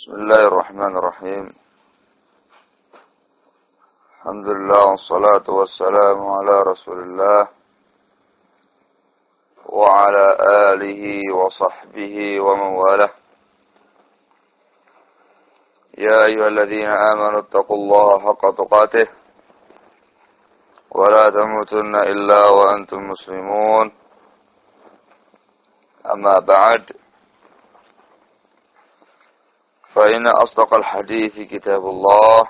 بسم الله الرحمن الرحيم. الحمد لله والصلاة والسلام على رسول الله وعلى آله وصحبه ومن والاه. يا أيها الذين آمنوا اتقوا الله حق تقاته ولا تموتن إلا وأنتم مسلمون. أما بعد فإن أصدق الحديث كتاب الله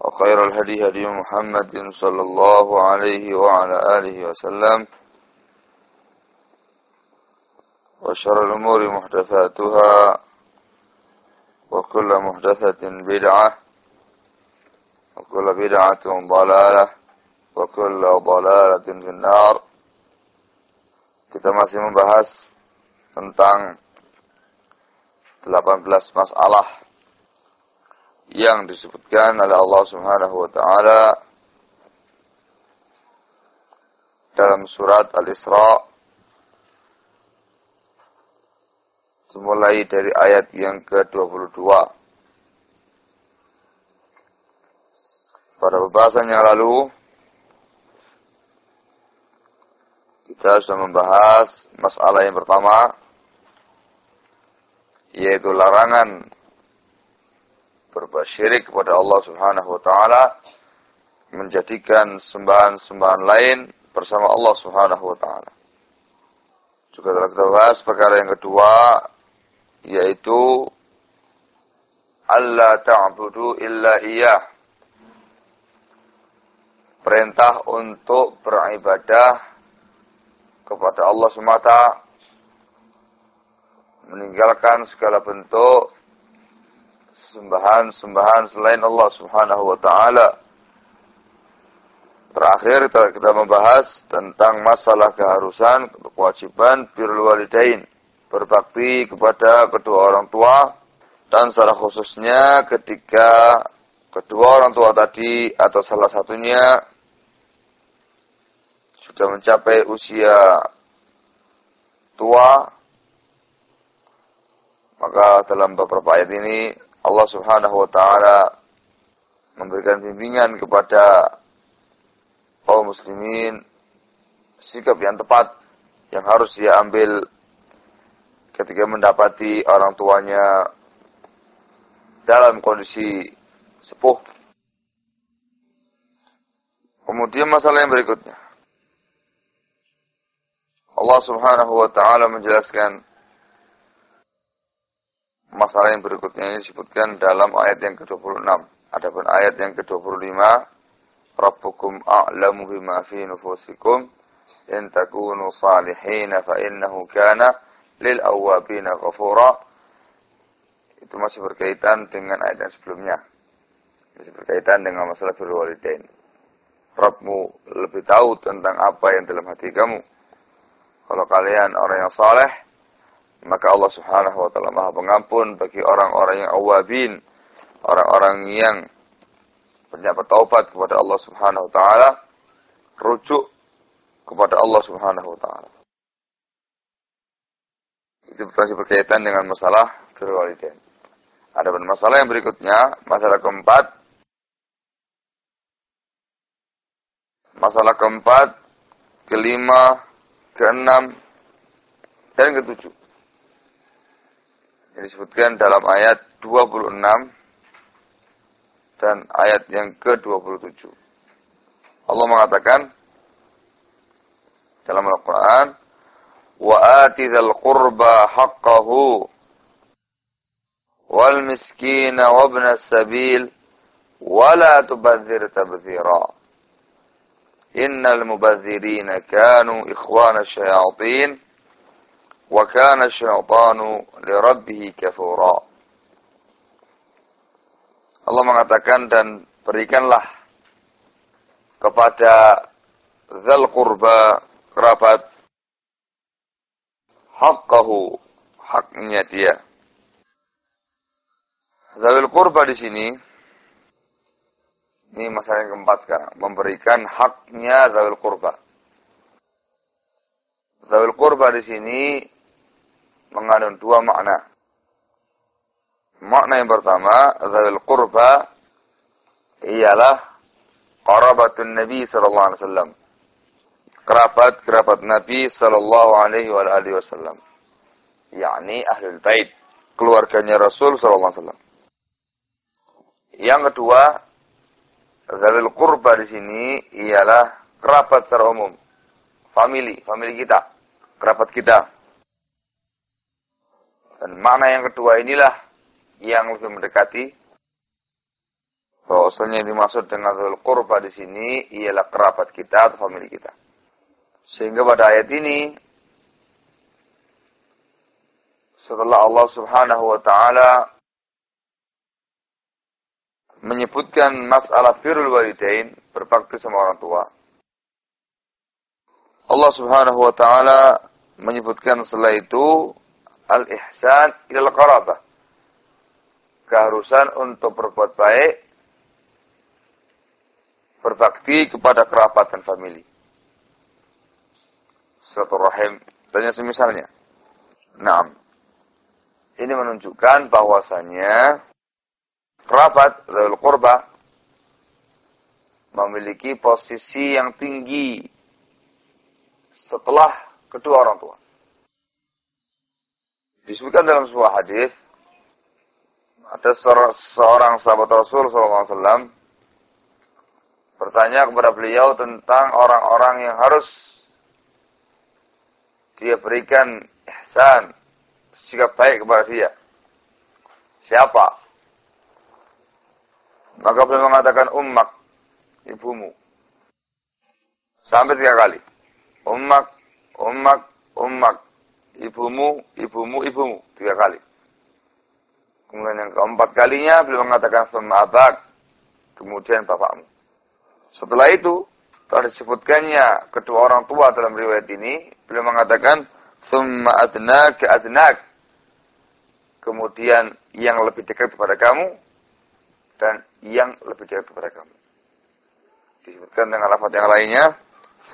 وخير الهدي هدي محمد صلى الله عليه وعلى آله وسلم وشر الأمور محدثاتها وكل محدثة بدعة وكل بدعة ضلالة وكل ضلالة في النار. Kita masih membahas tentang 18 masalah yang disebutkan oleh Allah Subhanahu wa taala dalam surat Al-Isra mulai dari ayat yang ke-22. Pada pembahasan yang lalu kita sudah membahas masalah yang pertama yaitu larangan berbuat syirik kepada Allah Subhanahu wa taala menjadikan sembahan-sembahan lain bersama Allah Subhanahu wa taala. Juga telah kita bahas perkara yang kedua yaitu Allah ta'budu illa iya. Perintah untuk beribadah kepada Allah semata meninggalkan segala bentuk sembahan-sembahan selain Allah Subhanahu wa taala. Terakhir kita, kita membahas tentang masalah keharusan, kewajiban birrul walidain, berbakti kepada kedua orang tua dan secara khususnya ketika kedua orang tua tadi atau salah satunya sudah mencapai usia tua maka dalam beberapa ayat ini Allah Subhanahu wa taala memberikan bimbingan kepada kaum muslimin sikap yang tepat yang harus dia ambil ketika mendapati orang tuanya dalam kondisi sepuh. Kemudian masalah yang berikutnya. Allah Subhanahu wa taala menjelaskan masalah yang berikutnya ini disebutkan dalam ayat yang ke-26. Adapun ayat yang ke-25, Rabbukum a'lamu bima fi nufusikum in takunu salihin fa innahu kana lil awwabina ghafura. Itu masih berkaitan dengan ayat yang sebelumnya. Masih berkaitan dengan masalah birrul walidain. Rabbmu lebih tahu tentang apa yang dalam hati kamu. Kalau kalian orang yang saleh, maka Allah Subhanahu wa taala Maha Pengampun bagi orang-orang yang awabin, orang-orang yang banyak bertaubat kepada Allah Subhanahu wa taala, rujuk kepada Allah Subhanahu wa taala. Itu masih berkaitan dengan masalah berwalidain. Ada masalah yang berikutnya, masalah keempat. Masalah keempat, kelima, keenam, dan ketujuh yang disebutkan dalam ayat 26 dan ayat yang ke-27. Allah mengatakan dalam Al-Quran, وَآتِ ذَا الْقُرْبَى حَقَّهُ وَالْمِسْكِينَ وَابْنَ السَّبِيلِ وَلَا تُبَذِّرْ تَبْذِيرًا إِنَّ الْمُبَذِّرِينَ كَانُوا إِخْوَانَ الشَّيَاطِينَ وَكَانَ الشَّيْطَانُ لِرَبِّهِ كَفُورًا Allah mengatakan dan berikanlah kepada zal qurba kerabat haqqahu haknya dia. Zawil qurba di sini ini masalah yang keempat sekarang, memberikan haknya zawil qurba. Zawil qurba di sini mengandung dua makna. Makna yang pertama, Zawil Qurba ialah Qarabatun Nabi Sallallahu Alaihi Wasallam. Kerabat-kerabat Nabi Sallallahu Alaihi Wasallam. Yakni Ahlul Bait. Keluarganya Rasul Sallallahu Alaihi Wasallam. Yang kedua, Zawil Qurba di sini ialah kerabat secara umum. Family, family kita. Kerabat kita. Dan makna yang kedua inilah yang lebih mendekati bahwasanya yang dimaksud dengan zul qurba di sini ialah kerabat kita atau famili kita. Sehingga pada ayat ini setelah Allah Subhanahu wa taala menyebutkan masalah birrul walidain, berbakti sama orang tua. Allah Subhanahu wa taala menyebutkan setelah itu al-ihsan ilal qarabah keharusan untuk berbuat baik, berbakti kepada kerabat dan famili. rahim dan yang semisalnya. Nah, ini menunjukkan bahwasanya kerabat Zawil Qurba memiliki posisi yang tinggi setelah kedua orang tua. Disebutkan dalam sebuah hadis ada seorang sahabat Rasul SAW bertanya kepada beliau tentang orang-orang yang harus dia berikan ihsan, sikap baik kepada dia. Siapa? Maka beliau mengatakan ummak, ibumu. Sampai tiga kali. Ummak, ummak, ummak. Ibumu, ibumu, ibumu. Tiga kali. Kemudian yang keempat kalinya beliau mengatakan summa abak. Kemudian bapakmu. Setelah itu, telah disebutkannya kedua orang tua dalam riwayat ini, beliau mengatakan summa adnak adnak. Kemudian yang lebih dekat kepada kamu dan yang lebih dekat kepada kamu. Disebutkan dengan lafaz yang lainnya,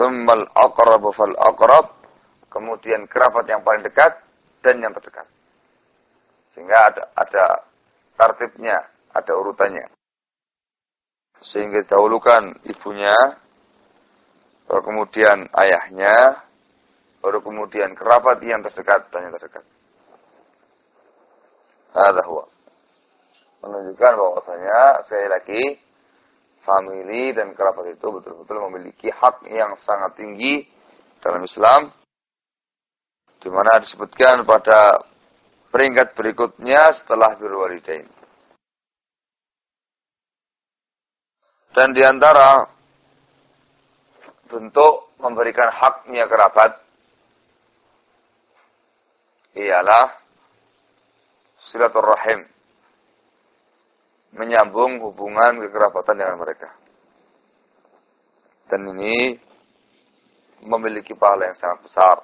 summal aqrabu fal aqrab. Kemudian kerabat yang paling dekat dan yang terdekat. Sehingga ada, ada tartibnya, ada urutannya. Sehingga dahulukan ibunya, baru kemudian ayahnya, baru kemudian kerabat yang terdekat dan yang terdekat. Ada huwa. Menunjukkan bahwasanya sekali lagi famili dan kerabat itu betul-betul memiliki hak yang sangat tinggi dalam Islam di mana disebutkan pada peringkat berikutnya setelah berwalidain. Dan di antara bentuk memberikan haknya kerabat ialah silaturahim menyambung hubungan kekerabatan dengan mereka. Dan ini memiliki pahala yang sangat besar.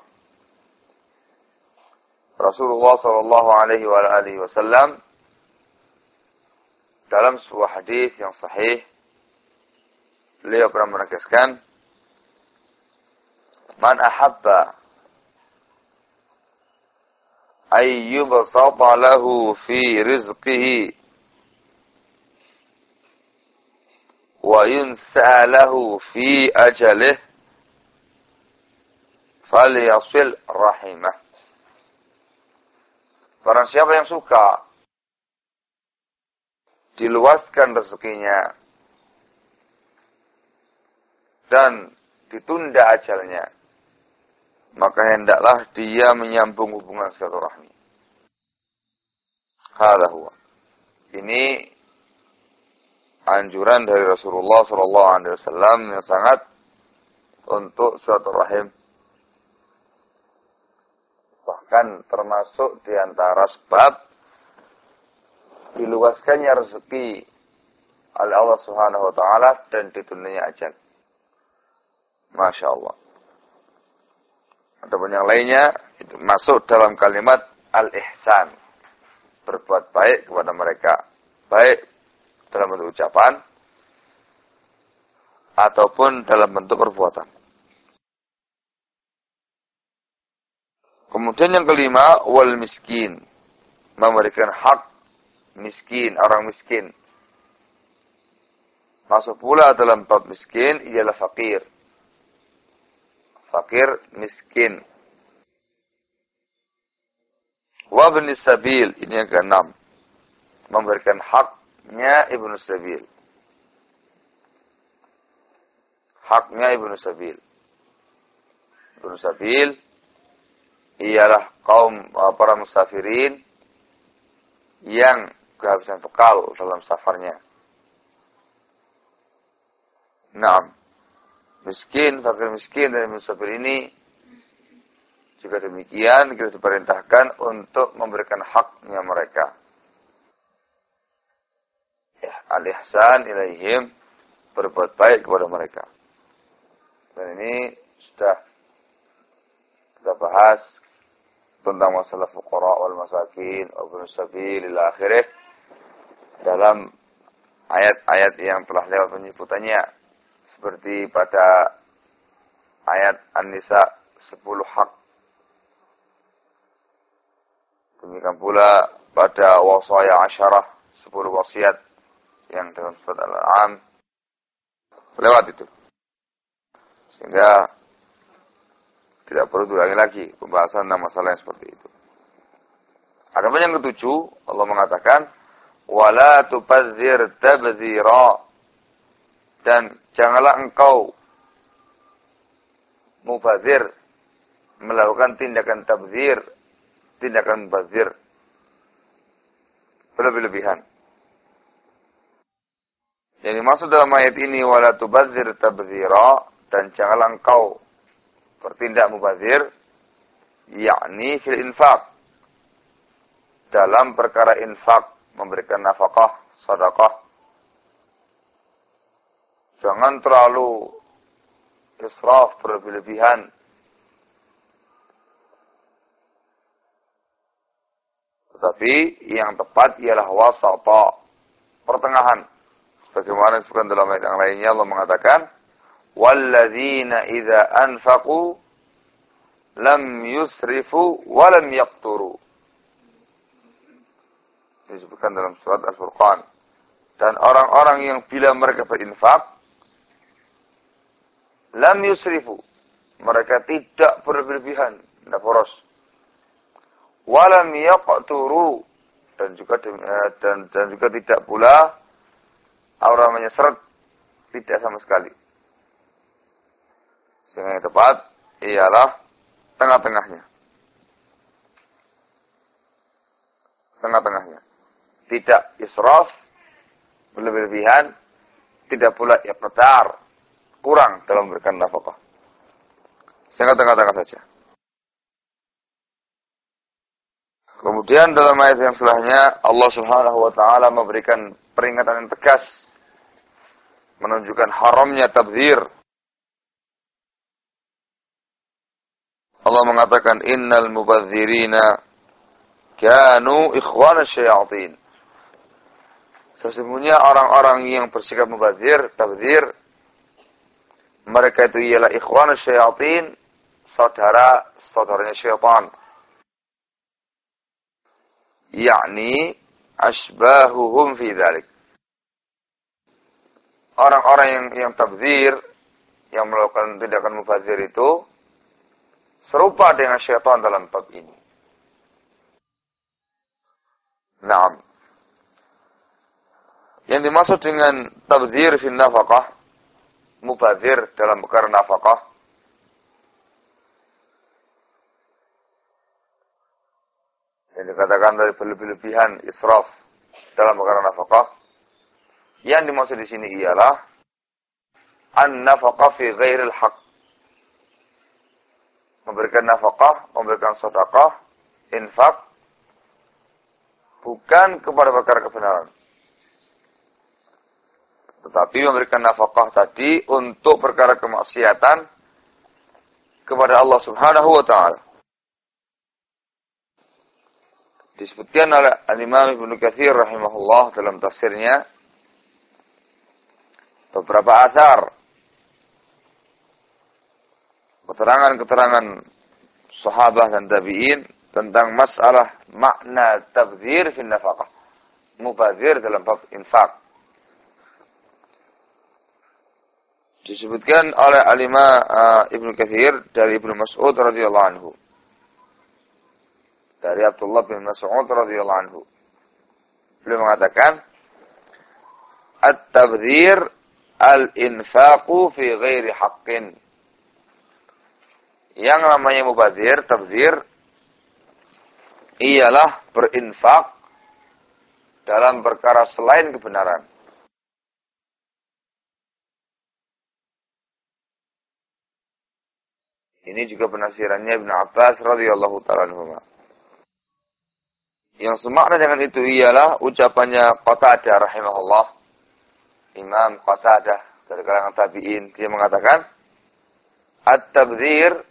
Rasulullah Shallallahu Alaihi Wasallam dalam sebuah hadis yang sahih beliau pernah menegaskan man ahabba ayyubsata lahu fi rizqihi wa yunsa lahu fi ajalih falyasil rahimah Barang siapa yang suka diluaskan rezekinya dan ditunda ajalnya, maka hendaklah dia menyambung hubungan silaturahmi. Huwa. Ini anjuran dari Rasulullah wasallam yang sangat untuk silaturahim bahkan termasuk di antara sebab diluaskannya rezeki oleh Allah Subhanahu wa taala dan ditundanya ajal. Masya Allah. Adapun yang lainnya itu masuk dalam kalimat al-ihsan. Berbuat baik kepada mereka. Baik dalam bentuk ucapan ataupun dalam bentuk perbuatan. Kemudian yang kelima, wal miskin. Memberikan hak miskin, orang miskin. Masuk pula dalam bab miskin ialah fakir. Fakir miskin. Wabni sabil, ini yang keenam. Memberikan haknya ibnu sabil. Haknya ibnu sabil. Ibnu sabil ialah kaum uh, para musafirin yang kehabisan bekal dalam safarnya. Nah, miskin, fakir miskin dan musafir ini juga demikian kita diperintahkan untuk memberikan haknya mereka. Ya, al-ihsan ilaihim berbuat baik kepada mereka. Dan ini sudah kita bahas tentang masalah fuqara wal masakin ibn sabil ila akhirih. Dalam ayat-ayat yang telah lewat penyebutannya seperti pada ayat An-Nisa 10 hak. Demikian pula pada wasaya asyarah, sepuluh wasiat yang dalam surat Al-An'am. Lewat itu. Sehingga tidak perlu diulangi lagi pembahasan tentang masalah yang seperti itu. Ada yang ketujuh, Allah mengatakan, wala tubadzir tabzira dan janganlah engkau mubazir melakukan tindakan tabzir tindakan bazir berlebih-lebihan. Yang dimaksud dalam ayat ini wala tubazir tabzira dan janganlah engkau bertindak mubazir yakni fil infak dalam perkara infak memberikan nafkah, sedekah. Jangan terlalu israf berlebih-lebihan Tetapi yang tepat ialah wasata, pertengahan. Sebagaimana disebutkan dalam ayat yang lainnya Allah mengatakan, "Walladzina idza anfaqu lam yusrifu wa lam yaqturu." Disebutkan dalam surat Al-Furqan. Dan orang-orang yang bila mereka berinfak, lam yusrifu. Mereka tidak berlebihan, tidak poros walam yaqturu dan juga eh, dan dan juga tidak pula aura menyeseret tidak sama sekali. Sehingga yang tepat ialah tengah-tengahnya. Tengah-tengahnya. Tidak israf, berlebihan, tidak pula iqtar, kurang dalam memberikan nafkah. Sehingga tengah-tengah saja. Kemudian dalam ayat yang setelahnya Allah Subhanahu wa taala memberikan peringatan yang tegas menunjukkan haramnya tabdzir. Allah mengatakan innal mubadzirina kanu ikhwana syayatin. Sesungguhnya orang-orang yang bersikap mubadzir, tabdzir mereka itu ialah ikhwana syayatin, saudara-saudaranya syaitan yakni asbahuhum fi dzalik. Orang-orang yang yang tabzir, yang melakukan tindakan mubazir itu serupa dengan syaitan dalam bab ini. Naam. Yang dimaksud dengan tabzir fi nafaqah, mubazir dalam perkara nafkah yang dikatakan dari berlebih-lebihan israf dalam perkara nafkah yang dimaksud di sini ialah an nafkah fi ghairil haq memberikan nafkah memberikan sedekah infak bukan kepada perkara kebenaran. Tetapi memberikan nafkah tadi untuk perkara kemaksiatan kepada Allah Subhanahu wa taala. Disebutkan oleh Al-Imam Ibnu Katsir rahimahullah dalam tafsirnya beberapa asar keterangan-keterangan sahabat dan tabi'in tentang masalah makna tabdzir fi nafaqah mubazir dalam bab infak. Disebutkan oleh alima uh, Ibnu Katsir dari Ibnu Mas'ud radhiyallahu anhu. Dari Abdullah bin Mas'ud radhiyallahu anhu. Beliau mengatakan, "At-tabdzir al-infaqu fi ghairi haqqin." Yang namanya mubazir, tabzir, ialah berinfak dalam perkara selain kebenaran. Ini juga penafsirannya Ibn Abbas radhiyallahu taala. Yang semakna dengan itu ialah ucapannya Qatadah rahimahullah. Imam Qatadah dari kalangan tabi'in dia mengatakan At-tabdzir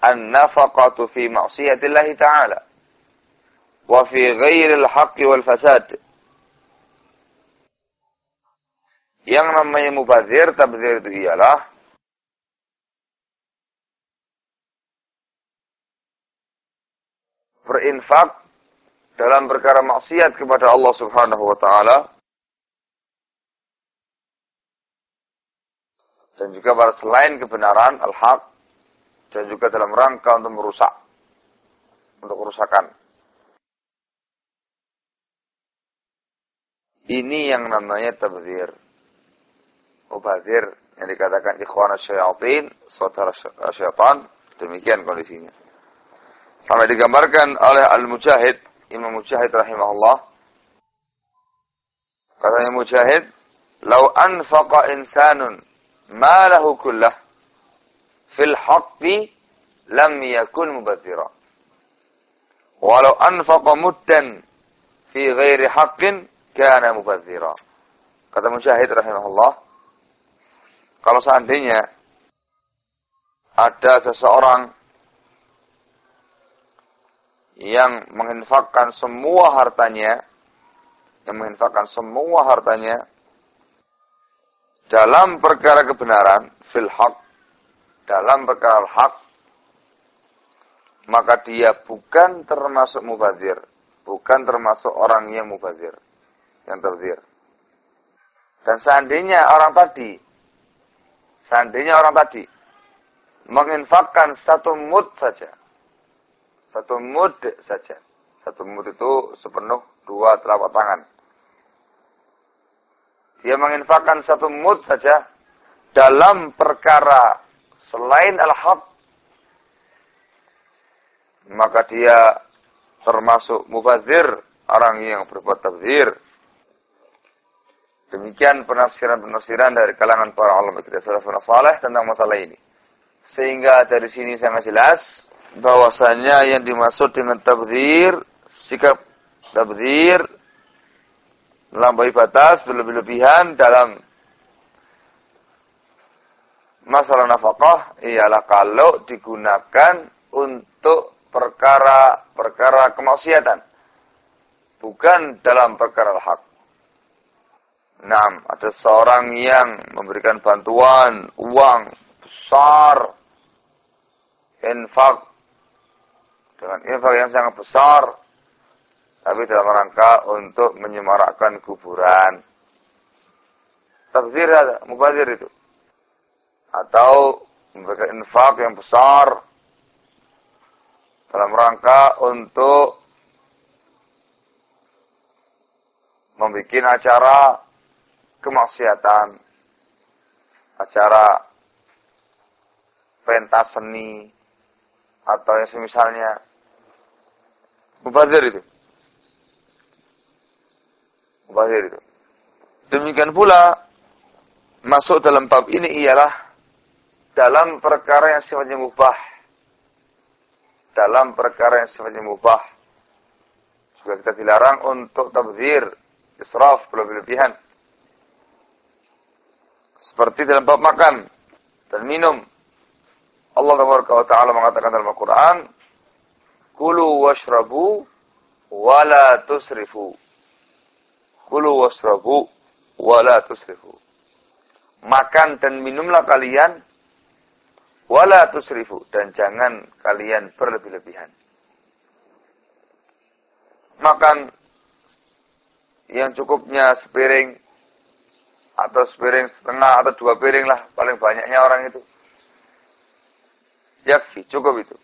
an-nafaqatu fi ma'siyatillah ta'ala. Wa fi ghairil haqqi wal fasad. Yang namanya mubazir, tabzir itu ialah berinfak dalam perkara maksiat kepada Allah Subhanahu wa taala. Dan juga pada selain kebenaran al-haq dan juga dalam rangka untuk merusak untuk kerusakan. Ini yang namanya tabzir. Mubazir yang dikatakan ikhwan syaitan, saudara syaitan, demikian kondisinya. Sampai digambarkan oleh Al-Mujahid, Imam Mujahid rahimahullah. Katanya Mujahid, "Lau anfaqa insanun ma lahu kullah fil haqqi lam yakun mubadzira." Walau anfaqa muddan fi ghairi haqqin kana mubadzira. Kata Mujahid rahimahullah, kalau seandainya ada seseorang yang menginfakkan semua hartanya, yang menginfakkan semua hartanya dalam perkara kebenaran, fil haq, dalam perkara hak, maka dia bukan termasuk mubazir, bukan termasuk orang yang mubazir, yang terzir. Dan seandainya orang tadi, seandainya orang tadi menginfakkan satu mud saja, satu mud saja. Satu mud itu sepenuh dua telapak tangan. Dia menginfakkan satu mud saja dalam perkara selain al-haq. Maka dia termasuk mubazir, orang yang berbuat tabzir. Demikian penafsiran-penafsiran dari kalangan para ulama kita salafun salih tentang masalah ini. Sehingga dari sini sangat jelas bahwasanya yang dimaksud dengan tabdzir sikap tabdzir melampaui batas berlebih-lebihan dalam masalah nafkah ialah kalau digunakan untuk perkara-perkara kemaksiatan. Bukan dalam perkara hak. Nah, ada seorang yang memberikan bantuan uang besar infak. Dengan infak yang sangat besar tapi dalam rangka untuk menyemarakkan kuburan. Takdir ada mubazir itu atau memberikan infak yang besar dalam rangka untuk membuat acara kemaksiatan acara pentas seni atau yang semisalnya Mubazir itu. Mubazir itu. Demikian pula, masuk dalam bab ini ialah dalam perkara yang sifatnya mubah. Dalam perkara yang sifatnya mubah. Juga kita dilarang untuk tabzir, israf, berlebihan. Seperti dalam bab makan dan minum. Allah Taala mengatakan dalam Al-Quran, Kulu washrabu wala tusrifu. Kulu washrabu wala tusrifu. Makan dan minumlah kalian wala tusrifu dan jangan kalian berlebih-lebihan. Makan yang cukupnya sepiring atau sepiring setengah atau dua piring lah paling banyaknya orang itu. Yakfi, cukup itu.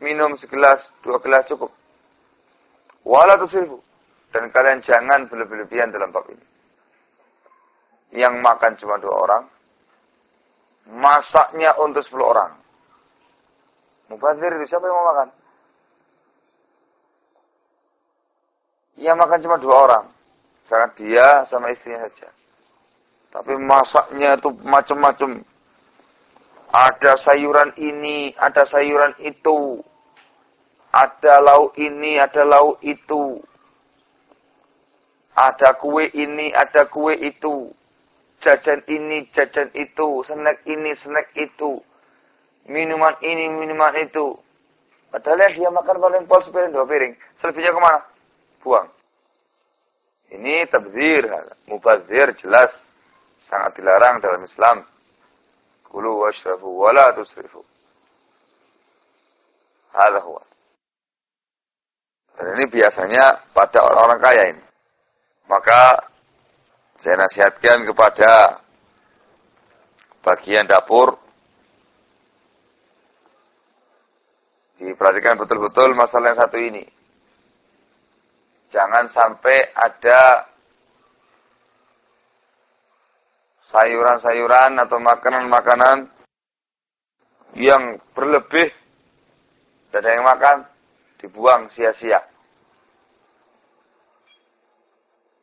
Minum segelas, dua gelas cukup. Wala tusrifu. Dan kalian jangan berlebihan dalam bab ini. Yang makan cuma dua orang. Masaknya untuk sepuluh orang. Mubazir itu siapa yang mau makan? Yang makan cuma dua orang. Sangat dia sama istrinya saja. Tapi masaknya itu macam-macam. Ada sayuran ini, ada sayuran itu. Ada lauk ini, ada lauk itu. Ada kue ini, ada kue itu. Jajan ini, jajan itu. Snack ini, snack itu. Minuman ini, minuman itu. Padahal dia makan paling pol sepiring, dua piring. Selebihnya ke mana? Buang. Ini tabzir, mubazir jelas sangat dilarang dalam Islam. Kulu washrabu wala tusrifu. Hada huwa. Dan ini biasanya pada orang-orang kaya ini. Maka saya nasihatkan kepada bagian dapur diperhatikan betul-betul masalah yang satu ini. Jangan sampai ada sayuran-sayuran atau makanan-makanan yang berlebih dan yang makan dibuang sia-sia.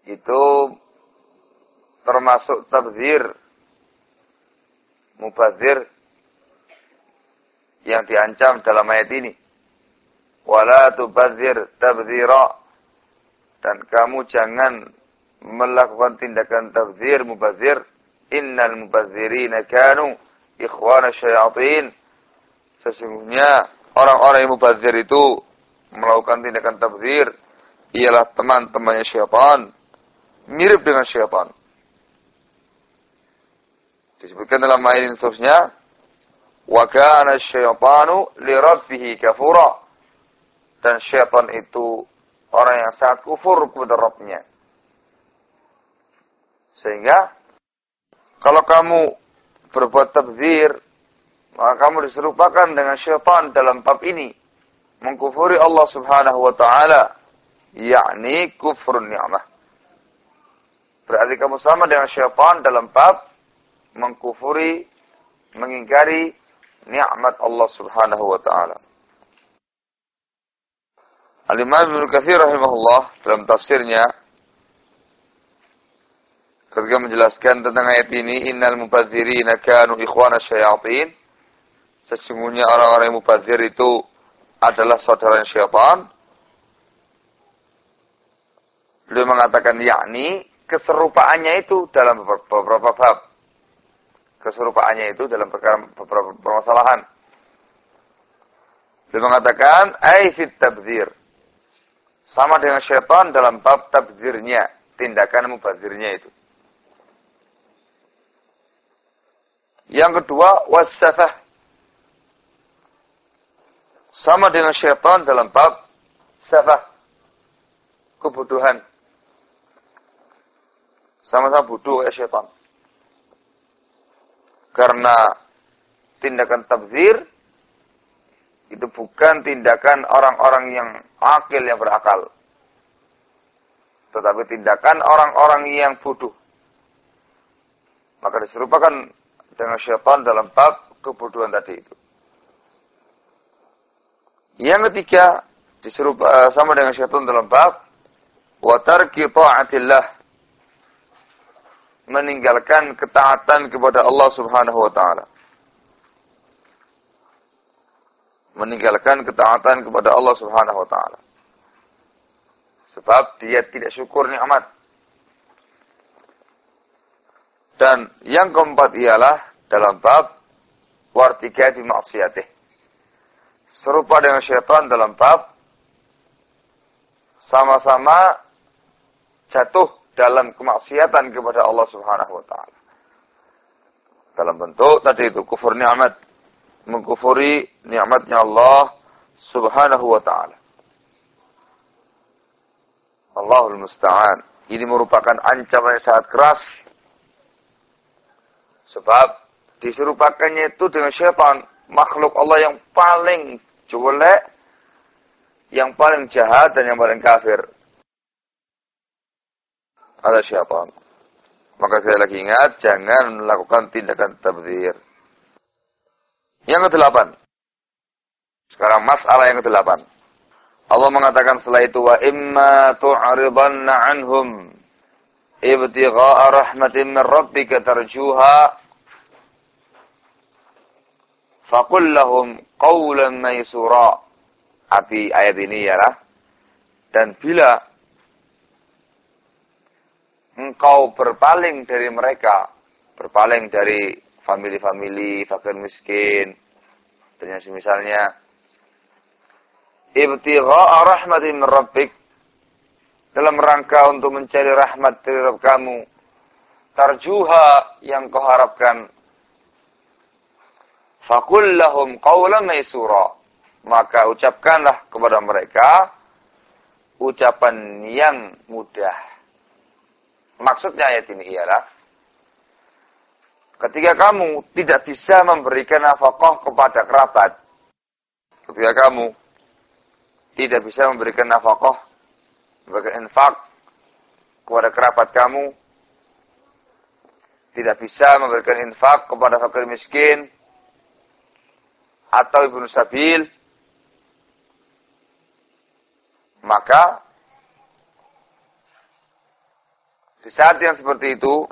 Itu termasuk tabzir, mubazir yang diancam dalam ayat ini. Wala tubazir tabzira dan kamu jangan melakukan tindakan tabzir, mubazir. Innal mubazirina kanu ikhwana syayatin. Sesungguhnya orang-orang yang mubazir itu melakukan tindakan tabzir ialah teman-temannya syaitan. Mirip dengan syaitan. Disebutkan dalam ayat seterusnya. Wa kana syaitanu li rabbihi kafura. Dan syaitan itu orang yang sangat kufur kepada Rabbnya. Sehingga kalau kamu berbuat tabzir, maka kamu diserupakan dengan syaitan dalam bab ini. Mengkufuri Allah subhanahu wa ta'ala. Yakni kufur ni'mah. Berarti kamu sama dengan syaitan dalam bab mengkufuri, mengingkari nikmat Allah subhanahu wa ta'ala. Al-Imam Ibn Kathir rahimahullah dalam tafsirnya ketika menjelaskan tentang ayat ini innal mubadzirina kanu ikhwana syayatin. Sesungguhnya orang-orang yang mubadzir itu adalah saudara syaitan. Beliau mengatakan yakni keserupaannya itu dalam beberapa bab keserupaannya itu dalam beberapa permasalahan beliau mengatakan ay fit sama dengan syaitan dalam bab tabzirnya, tindakan mubazirnya itu. Yang kedua, wasafah. Sama dengan syaitan dalam bab safah. Kebodohan. Sama-sama bodoh ya syaitan. Karena tindakan tabzir itu bukan tindakan orang-orang yang akil yang berakal. Tetapi tindakan orang-orang yang bodoh. Maka diserupakan dengan syaitan dalam bab kebodohan tadi itu. Yang ketiga, diserupa eh, sama dengan syaitan dalam bab watarki ta'atillah meninggalkan ketaatan kepada Allah Subhanahu wa taala. meninggalkan ketaatan kepada Allah Subhanahu wa taala. Sebab dia tidak syukur nikmat. Dan yang keempat ialah dalam bab wartika di maksiatih. Serupa dengan syaitan dalam bab sama-sama jatuh dalam kemaksiatan kepada Allah Subhanahu wa taala. Dalam bentuk tadi itu kufur nikmat mengkufuri nikmatnya Allah Subhanahu wa taala. Allahul musta'an. Ini merupakan ancaman yang sangat keras. Sebab diserupakannya itu dengan syaitan, makhluk Allah yang paling jelek, yang paling jahat dan yang paling kafir. Ada syaitan. Maka saya lagi ingat, jangan melakukan tindakan tabdir. Yang kedelapan. Sekarang masalah yang kedelapan. Allah mengatakan setelah itu wa imma tu'ridanna anhum ibtigha'a rahmatin min rabbika tarjuha faqul lahum qawlan maysura. Api ayat ini ialah dan bila engkau berpaling dari mereka, berpaling dari famili-famili fakir miskin. Dan yang semisalnya ibtigha'a rahmatin rabbik. Dalam rangka untuk mencari rahmat dari Rabb kamu tarjuha yang kau harapkan. Fakul lahum qawlan maysura. Maka ucapkanlah kepada mereka ucapan yang mudah maksudnya ayat ini ialah ketika kamu tidak bisa memberikan nafkah kepada kerabat ketika kamu tidak bisa memberikan nafkah, memberikan infak kepada kerabat kamu, tidak bisa memberikan infak kepada fakir miskin atau ibnu sabil, maka di saat yang seperti itu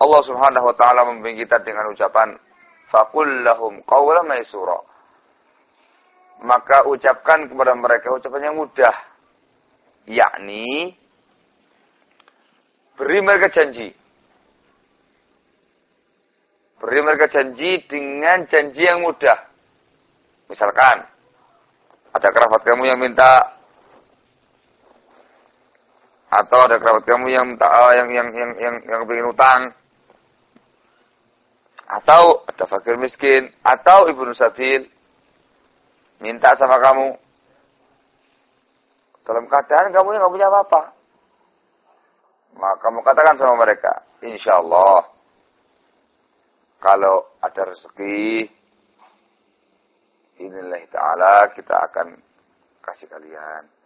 Allah Subhanahu wa taala membimbing kita dengan ucapan faqul lahum qawlan maysura maka ucapkan kepada mereka ucapan yang mudah. Yakni, beri mereka janji. Beri mereka janji dengan janji yang mudah. Misalkan, ada kerabat kamu yang minta atau ada kerabat kamu yang minta uh, yang yang yang yang yang ingin utang atau ada fakir miskin atau ibu nusabil minta sama kamu. Dalam keadaan kamu yang nggak punya apa-apa. Maka kamu katakan sama mereka, insya Allah, kalau ada rezeki, inilah ta'ala kita akan kasih kalian.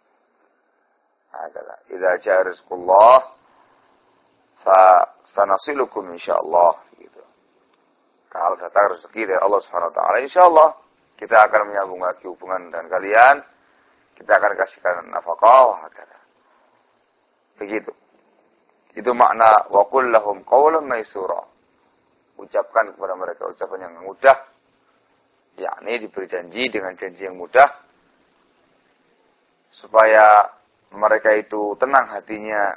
Adalah, idza jaa rizqullah fa sanasilukum insyaallah gitu. Kalau datang rezeki dari Allah Subhanahu wa taala insyaallah kita akan menyambung lagi hubungan dengan kalian. Kita akan kasihkan nafkah. Begitu. Itu makna wa qul lahum qawlan maysura. Ucapkan kepada mereka ucapan yang mudah. Yakni diberi janji dengan janji yang mudah. Supaya mereka itu tenang hatinya.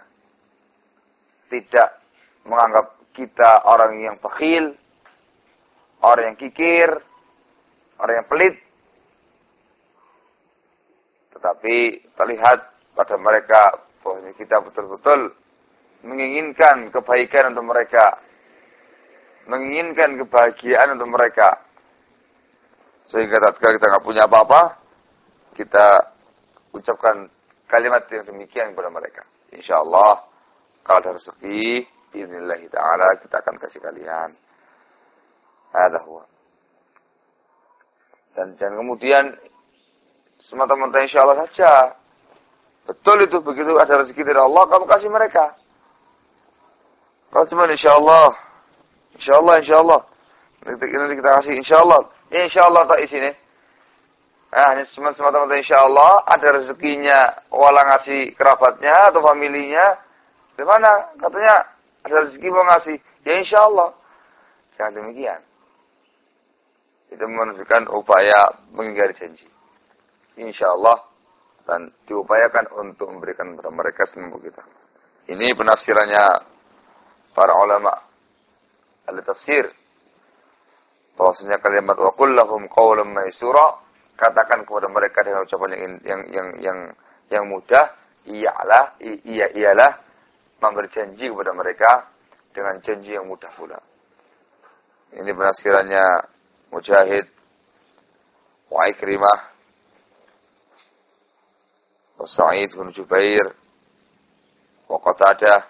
Tidak menganggap kita orang yang bakhil. Orang yang kikir orang yang pelit. Tetapi terlihat pada mereka bahwa kita betul-betul menginginkan kebaikan untuk mereka. Menginginkan kebahagiaan untuk mereka. Sehingga tatkala kita nggak punya apa-apa, kita ucapkan kalimat yang demikian kepada mereka. Insya Allah, kalau ada rezeki, Bismillah ta'ala kita akan kasih kalian. Ada huwa. Dan jangan kemudian semata-mata insya Allah saja. Betul itu begitu ada rezeki dari Allah kamu kasih mereka. Kalau cuma insya Allah, insya Allah, insya Allah. Nanti, kita kasih insya Allah. Ya, insya Allah tak nih. Nah, ini semata-mata insya Allah ada rezekinya wala ngasih kerabatnya atau familinya. Di mana? Katanya ada rezeki mau ngasih. Ya insya Allah. Jangan demikian itu menunjukkan upaya mengingkari janji. Insya Allah dan diupayakan untuk memberikan kepada mereka semampu kita. Ini penafsirannya para ulama ahli tafsir. Bahwasanya kalimat wa kullahum qawlan maisura katakan kepada mereka dengan ucapan yang yang yang yang, yang mudah ialah iya ialah memberi janji kepada mereka dengan janji yang mudah pula. Ini penafsirannya Mujahid, wa Ikrimah, wa Sa'id bin Jubair, Qatadah,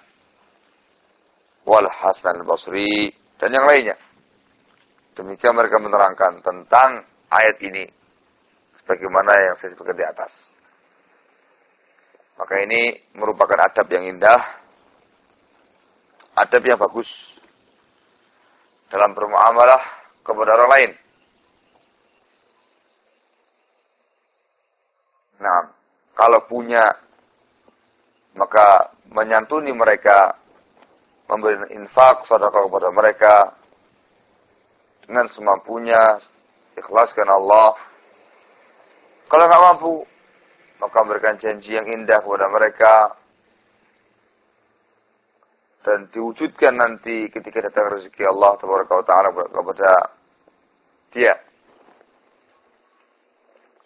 wal Hasan al-Basri, dan yang lainnya. Demikian mereka menerangkan tentang ayat ini. Sebagaimana yang saya sebutkan di atas. Maka ini merupakan adab yang indah. Adab yang bagus. Dalam bermuamalah kepada orang lain. Nah, kalau punya, maka menyantuni mereka, memberi infak, saudara kepada mereka, dengan semampunya, ikhlaskan Allah. Kalau nggak mampu, maka memberikan janji yang indah kepada mereka dan diwujudkan nanti ketika datang rezeki Allah taala kepada dia.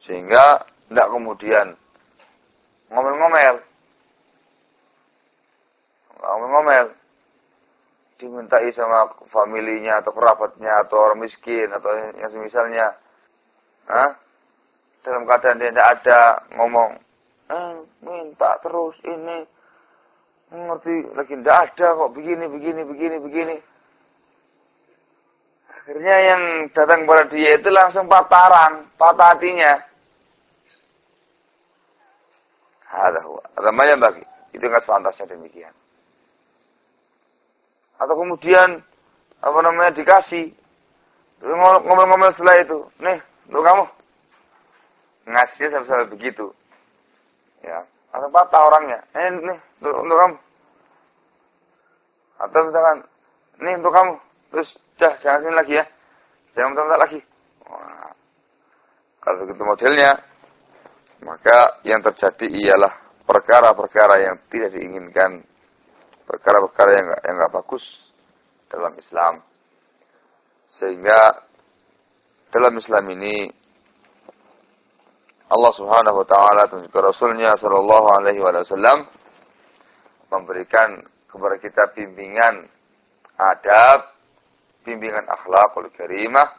Sehingga tidak kemudian ngomel-ngomel. Ngomel-ngomel dimintai sama familinya atau kerabatnya atau orang miskin atau yang semisalnya. Hah? Dalam keadaan dia tidak ada ngomong, eh, minta terus ini. Ngerti lagi tidak ada kok begini, begini, begini, begini. Akhirnya yang datang kepada dia itu langsung pataran, patah hatinya. Ada, banyak bagi. Itu nggak sepantasnya demikian atau kemudian apa namanya dikasih ngomel-ngomel setelah itu nih untuk kamu ngasih sampai begitu. Ya atau patah orangnya. Eh nih untuk, untuk kamu. Atau misalkan nih untuk kamu. Terus dah jangan sini lagi ya. Jangan minta lagi. Wah. kalau begitu modelnya maka yang terjadi ialah perkara-perkara yang tidak diinginkan. Perkara-perkara yang yang nggak bagus dalam Islam. Sehingga dalam Islam ini Allah Subhanahu wa taala dan juga Rasulnya sallallahu alaihi wasallam memberikan kepada kita bimbingan adab, bimbingan akhlakul karimah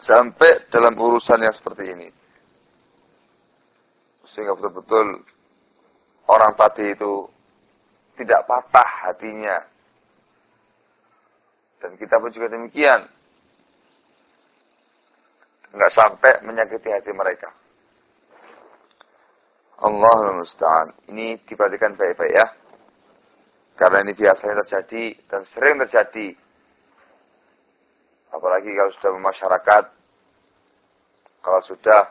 sampai dalam urusan yang seperti ini. Sehingga betul-betul orang tadi itu tidak patah hatinya. Dan kita pun juga demikian. Enggak sampai menyakiti hati mereka. Allahul Musta'an. Ini diperhatikan baik-baik ya. Karena ini biasanya terjadi dan sering terjadi. Apalagi kalau sudah masyarakat. Kalau sudah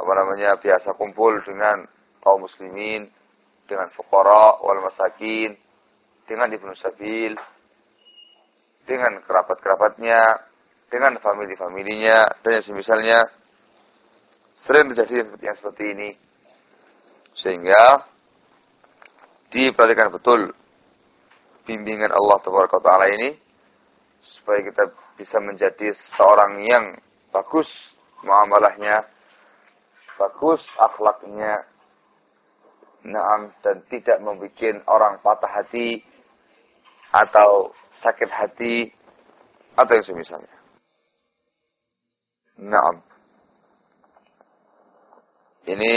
apa namanya biasa kumpul dengan kaum muslimin dengan fukara wal masakin, dengan ibnu sabil, dengan kerabat-kerabatnya, dengan famili-familinya, dan yang semisalnya sering terjadi seperti yang seperti ini. Sehingga diperhatikan betul bimbingan Allah Taala ini supaya kita bisa menjadi seorang yang bagus muamalahnya, bagus akhlaknya, Naam dan tidak membuat orang patah hati atau sakit hati atau yang semisalnya. Naam. Ini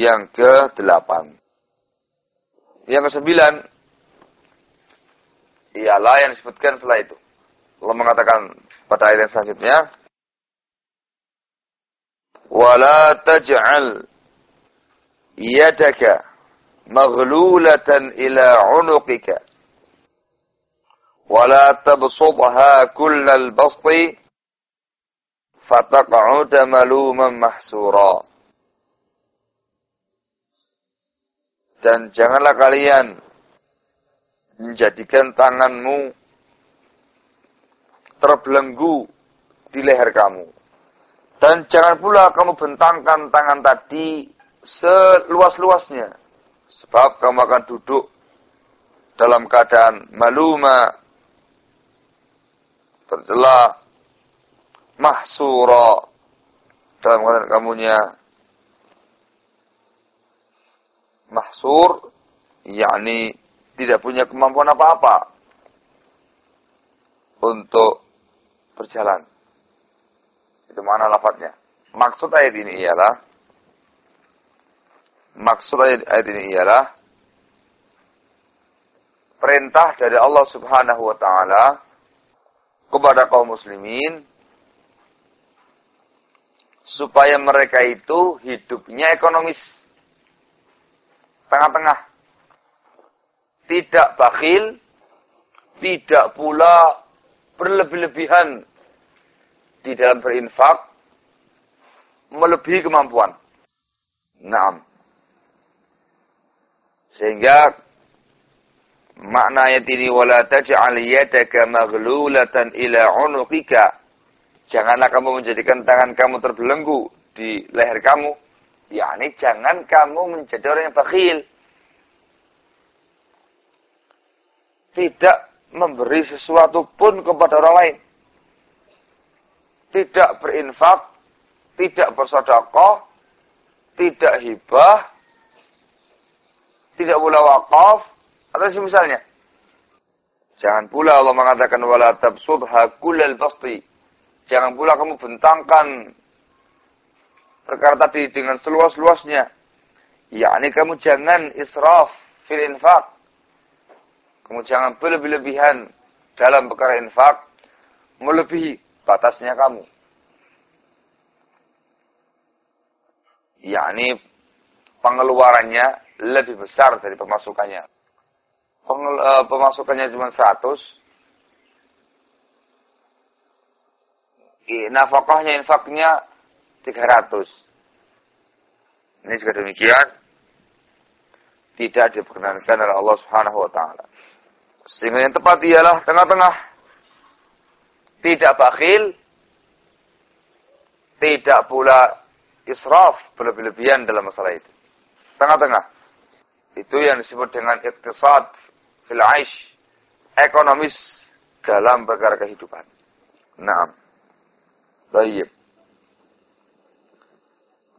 yang ke-8. Yang ke-9 ialah yang disebutkan setelah itu. Allah mengatakan pada ayat yang selanjutnya, "Wala taj'al yadaka maghlulatan ila 'unuqika wala tabsutha kullal basti dan janganlah kalian menjadikan tanganmu terbelenggu di leher kamu. Dan jangan pula kamu bentangkan tangan tadi seluas-luasnya. Sebab kamu akan duduk dalam keadaan maluma, tercela, mahsura, dalam keadaan kamunya mahsur, yakni tidak punya kemampuan apa-apa untuk berjalan. Itu mana lafadznya. Maksud ayat ini ialah Maksud ayat ini ialah perintah dari Allah Subhanahu wa taala kepada kaum muslimin supaya mereka itu hidupnya ekonomis tengah-tengah tidak bakhil tidak pula berlebih-lebihan di dalam berinfak melebihi kemampuan. Naam. Sehingga makna ayat ini wala taj'al yadaka maghlulatan ila unuqika. Janganlah kamu menjadikan tangan kamu terbelenggu di leher kamu. yakni jangan kamu menjadi orang yang bakhil. Tidak memberi sesuatu pun kepada orang lain. Tidak berinfak, tidak bersodakoh, tidak hibah, tidak pula wakaf, atau semisalnya. Jangan pula Allah mengatakan wala tabsudha kullal basti. Jangan pula kamu bentangkan perkara tadi dengan seluas-luasnya. yakni kamu jangan israf fil infak. Kamu jangan berlebih-lebihan dalam perkara infak melebihi batasnya kamu. yakni pengeluarannya lebih besar dari pemasukannya. Uh, pemasukannya cuma 100, nafkahnya, infaknya 300. Ini juga demikian, tidak diperkenankan oleh Allah Subhanahu wa taala. Sehingga yang tepat ialah tengah-tengah. Tidak bakhil, tidak pula israf, berlebih-lebihan dalam masalah itu. Tengah-tengah. Itu yang disebut dengan iktisad fil aish, ekonomis dalam perkara kehidupan. Naam. Baik.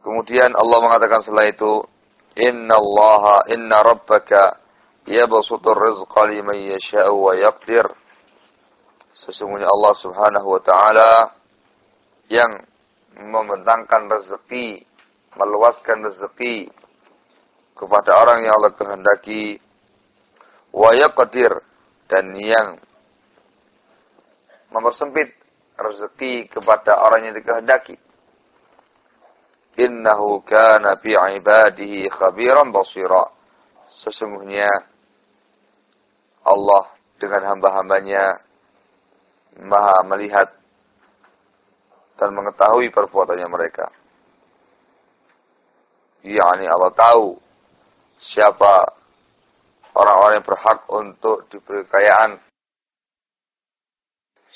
Kemudian Allah mengatakan setelah itu, Inna Allah, inna rabbaka yabsutur rizqa liman yasha'u wa yaqdir. Sesungguhnya Allah subhanahu wa ta'ala yang membentangkan rezeki, meluaskan rezeki kepada orang yang Allah kehendaki wa yaqdir dan yang mempersempit rezeki kepada orang yang dikehendaki. Innahu kana bi ibadihi khabiran basira. Sesungguhnya Allah dengan hamba-hambanya maha melihat dan mengetahui perbuatannya mereka. Yani Allah tahu siapa orang-orang yang berhak untuk diberi kekayaan.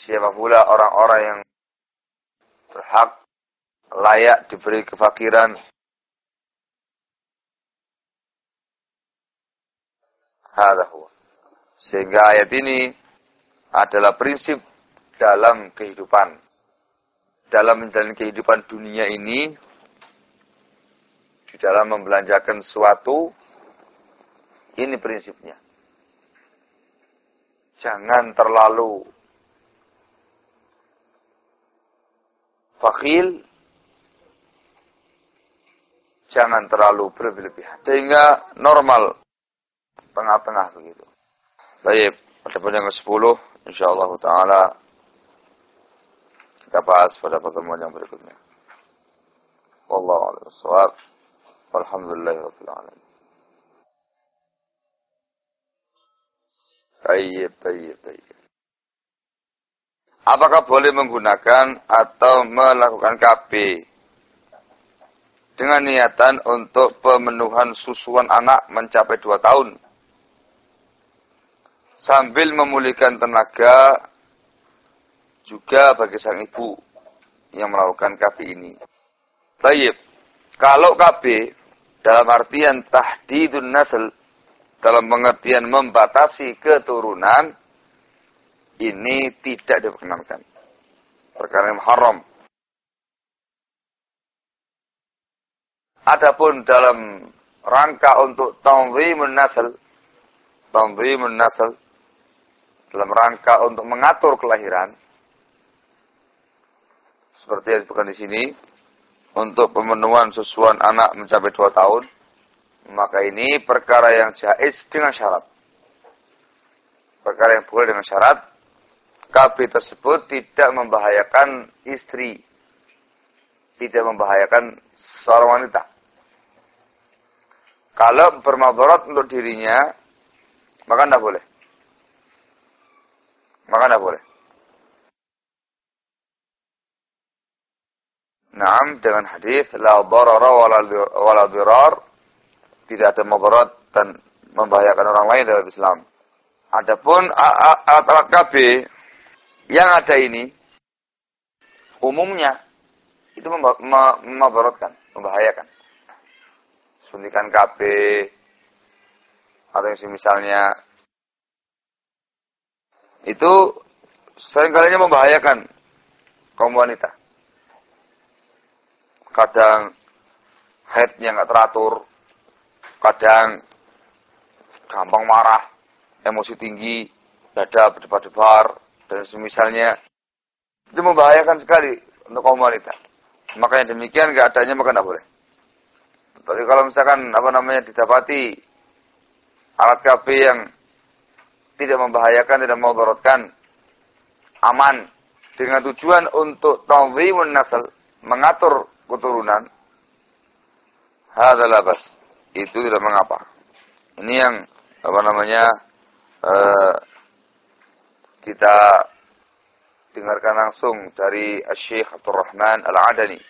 Siapa pula orang-orang yang berhak layak diberi kefakiran. Sehingga ayat ini adalah prinsip dalam kehidupan dalam menjalani kehidupan dunia ini, di dalam membelanjakan sesuatu, ini prinsipnya. Jangan terlalu fakil, jangan terlalu berlebihan. Sehingga normal, tengah-tengah begitu. Baik, pada yang ke-10, insyaallah ta'ala kita bahas pada pertemuan yang berikutnya. Wallahu a'lam bishawab. Walhamdulillahirabbil alamin. Tayyib, tayyib, tayyib. Apakah boleh menggunakan atau melakukan KB dengan niatan untuk pemenuhan susuan anak mencapai dua tahun sambil memulihkan tenaga juga bagi sang ibu yang melakukan KB ini. Baik, kalau KB dalam artian tahdidun nasl, dalam pengertian membatasi keturunan, ini tidak diperkenankan. Perkara yang haram. Adapun dalam rangka untuk tanzimun nasl, tanzimun nasl, dalam rangka untuk mengatur kelahiran, seperti yang disebutkan di sini, untuk pemenuhan susuan anak mencapai dua tahun, Maka ini perkara yang jais dengan syarat. Perkara yang boleh dengan syarat. KB tersebut tidak membahayakan istri. Tidak membahayakan seorang wanita. Kalau bermabarat untuk dirinya, maka tidak boleh. Maka tidak boleh. Naam dengan hadis la darara wala dirar tidak ada mudarat dan membahayakan orang lain dalam Islam. Adapun alat-alat KB yang ada ini umumnya itu membahayakan, membahayakan. Suntikan KB atau yang misalnya itu seringkalinya membahayakan kaum wanita. Kadang headnya nggak teratur, kadang gampang marah, emosi tinggi, dada berdebar-debar, dan semisalnya. Itu membahayakan sekali untuk kaum wanita. Makanya demikian keadaannya maka tidak boleh. Tapi kalau misalkan apa namanya didapati alat KB yang tidak membahayakan, tidak memudorotkan, aman dengan tujuan untuk tawzimun nasal, mengatur keturunan, adalah bas. Itu tidak mengapa. Ini yang apa namanya uh, kita dengarkan langsung dari Syekh Abdul Rahman Al-Adani.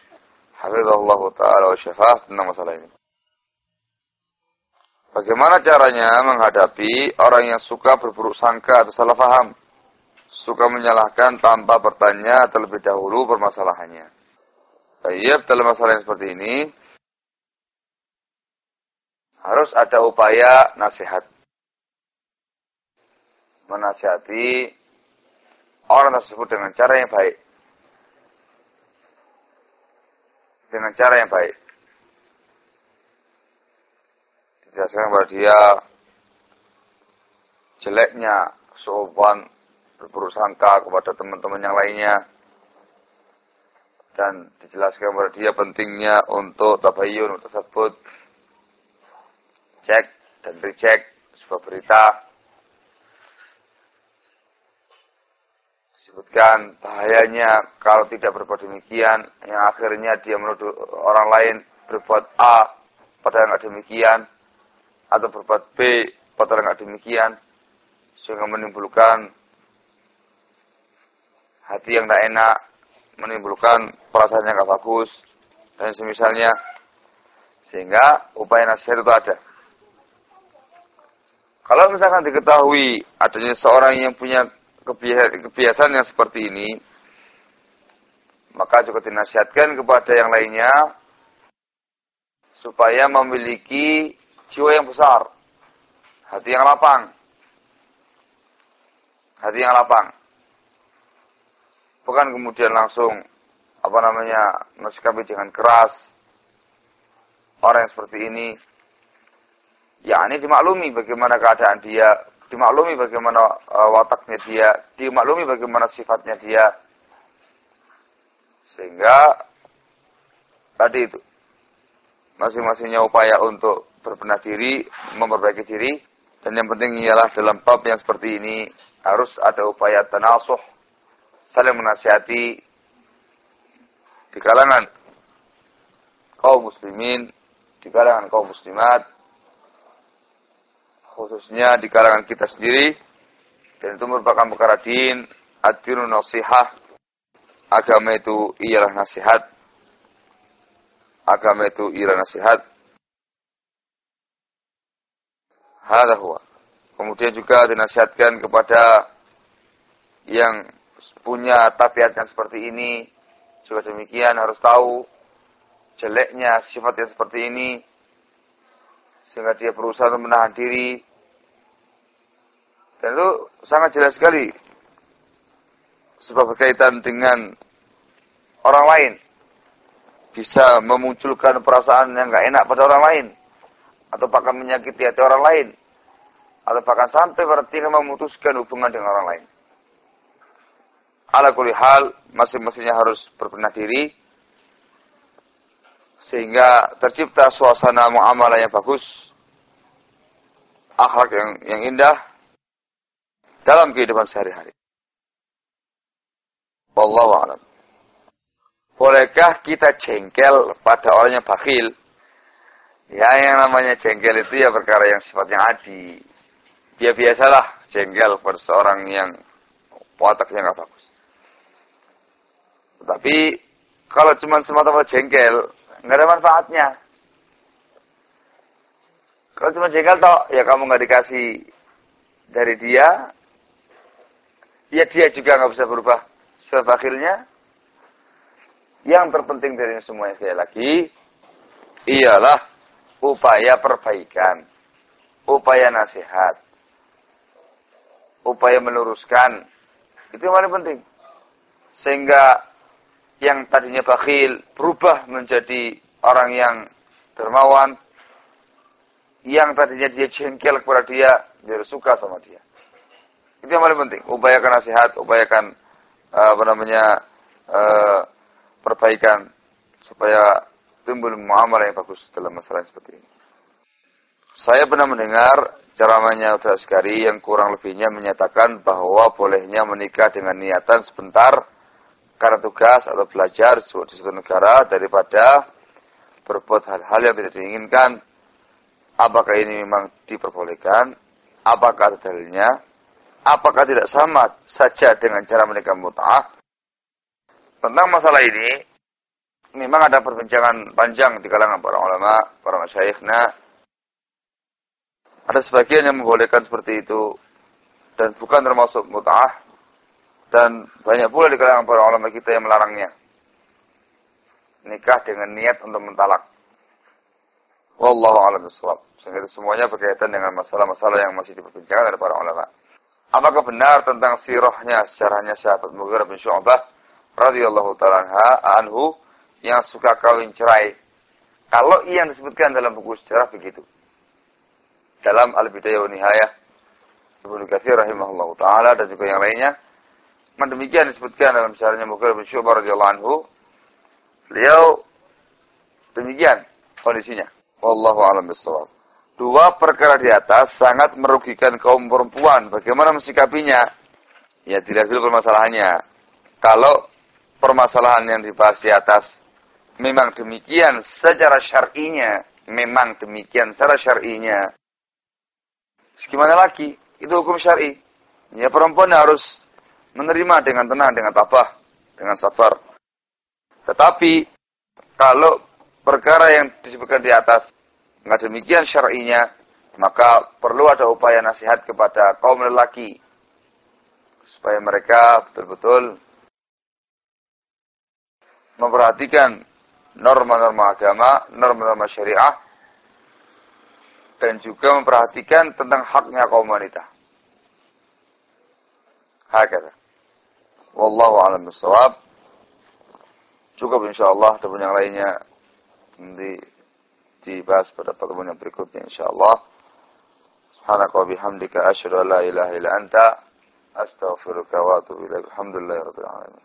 Hafizahullah Ta'ala wa syafah tentang masalah ini. Bagaimana caranya menghadapi orang yang suka berburuk sangka atau salah faham? Suka menyalahkan tanpa bertanya terlebih dahulu permasalahannya. Tayyib dalam masalah yang seperti ini harus ada upaya nasihat. Menasihati orang tersebut dengan cara yang baik. Dengan cara yang baik. Dijelaskan kepada dia jeleknya sopan berburuk sangka kepada teman-teman yang lainnya dan dijelaskan kepada dia pentingnya untuk tabayyun tersebut cek dan dicek sebuah berita disebutkan bahayanya kalau tidak berbuat demikian yang akhirnya dia menuduh orang lain berbuat A padahal nggak demikian atau berbuat B padahal nggak demikian sehingga menimbulkan hati yang tidak enak menimbulkan perasaan yang gak bagus dan semisalnya sehingga upaya nasihat itu ada. Kalau misalkan diketahui adanya seorang yang punya kebiasaan yang seperti ini, maka juga dinasihatkan kepada yang lainnya supaya memiliki jiwa yang besar, hati yang lapang, hati yang lapang. Bukan kemudian langsung apa namanya nasikapi dengan keras orang yang seperti ini. Ya ini dimaklumi bagaimana keadaan dia dimaklumi bagaimana uh, wataknya dia dimaklumi bagaimana sifatnya dia. Sehingga tadi itu masing-masingnya upaya untuk berbenah diri memperbaiki diri dan yang penting ialah dalam bab yang seperti ini harus ada upaya tanasuh saling menasihati di kalangan kaum muslimin, di kalangan kaum muslimat, khususnya di kalangan kita sendiri, dan itu merupakan perkara din, ad-dinu nasihah, agama itu ialah nasihat, agama itu ialah nasihat, Hada huwa. Kemudian juga dinasihatkan kepada yang punya tabiat yang seperti ini, juga demikian harus tahu jeleknya sifat yang seperti ini, sehingga dia berusaha untuk menahan diri. Dan itu sangat jelas sekali sebab berkaitan dengan orang lain. Bisa memunculkan perasaan yang nggak enak pada orang lain. Atau bahkan menyakiti hati orang lain. Atau bahkan sampai berarti memutuskan hubungan dengan orang lain. Ala kulli hal masing-masingnya harus berbenah diri. Sehingga tercipta suasana muamalah yang bagus. Akhlak yang yang indah dalam kehidupan sehari-hari. Wallahu a'lam. Bolehkah kita jengkel pada orang yang bakhil? Ya, yang namanya jengkel itu ya perkara yang sifatnya adi. Ya biasalah jengkel pada seorang yang wataknya nggak bagus. Tapi kalau cuma semata-mata jengkel, nggak ada manfaatnya. Kalau cuma jengkel toh, ya kamu nggak dikasih dari dia, ya dia juga nggak bisa berubah sebakilnya. Yang terpenting dari semuanya sekali lagi, ialah upaya perbaikan, upaya nasihat, upaya meluruskan. Itu yang paling penting. Sehingga yang tadinya bakhil berubah menjadi orang yang dermawan. Yang tadinya dia jengkel kepada dia, dia suka sama dia. Itu yang paling penting. Upayakan nasihat, upayakan uh, apa namanya uh, perbaikan supaya timbul muamalah yang bagus dalam masalah seperti ini. Saya pernah mendengar ceramahnya Ustaz Askari yang kurang lebihnya menyatakan bahwa bolehnya menikah dengan niatan sebentar karena tugas atau belajar di suatu negara daripada berbuat hal-hal yang tidak diinginkan. Apakah ini memang diperbolehkan? Apakah dalilnya? Apakah tidak sama saja dengan cara menikah mut'ah? Tentang masalah ini, memang ada perbincangan panjang di kalangan para ulama, para masyayikhna, ada sebagian yang membolehkan seperti itu dan bukan termasuk mut'ah dan banyak pula di kalangan para ulama kita yang melarangnya. Nikah dengan niat untuk mentalak. Wallahu a'lam bishawab. Sehingga itu semuanya berkaitan dengan masalah-masalah yang masih diperbincangkan oleh para ulama. Apakah benar tentang sirahnya sejarahnya sahabat Mughirah bin Syu'bah radhiyallahu taala anhu yang suka kawin cerai? Kalau yang disebutkan dalam buku sejarah begitu dalam Al-Bidayah wa Nihayah Ibnu Katsir rahimahullah taala dan juga yang lainnya. Demikian disebutkan dalam syarahnya Mughirah bin Syu'bah radhiyallahu anhu. Beliau demikian kondisinya. Wallahu a'lam bishawab. Dua perkara di atas sangat merugikan kaum perempuan. Bagaimana mensikapinya? Ya tidak dulu permasalahannya. Kalau permasalahan yang dibahas di atas memang demikian secara syar'inya, memang demikian secara syar'inya, Gimana lagi? Itu hukum syari. Ya perempuan harus menerima dengan tenang, dengan tabah, dengan sabar. Tetapi kalau perkara yang disebutkan di atas nggak demikian syar'inya, maka perlu ada upaya nasihat kepada kaum lelaki supaya mereka betul-betul memperhatikan norma-norma agama, norma-norma syariah dan juga memperhatikan tentang haknya kaum wanita. Hakata. Wallahu a'lam bishawab. Cukup insyaallah teman yang lainnya nanti dibahas pada pertemuan yang berikutnya insyaallah. Subhanaka wa bihamdika asyhadu an la ilaha illa anta astaghfiruka wa atubu ilaik. Alhamdulillahirabbil alamin.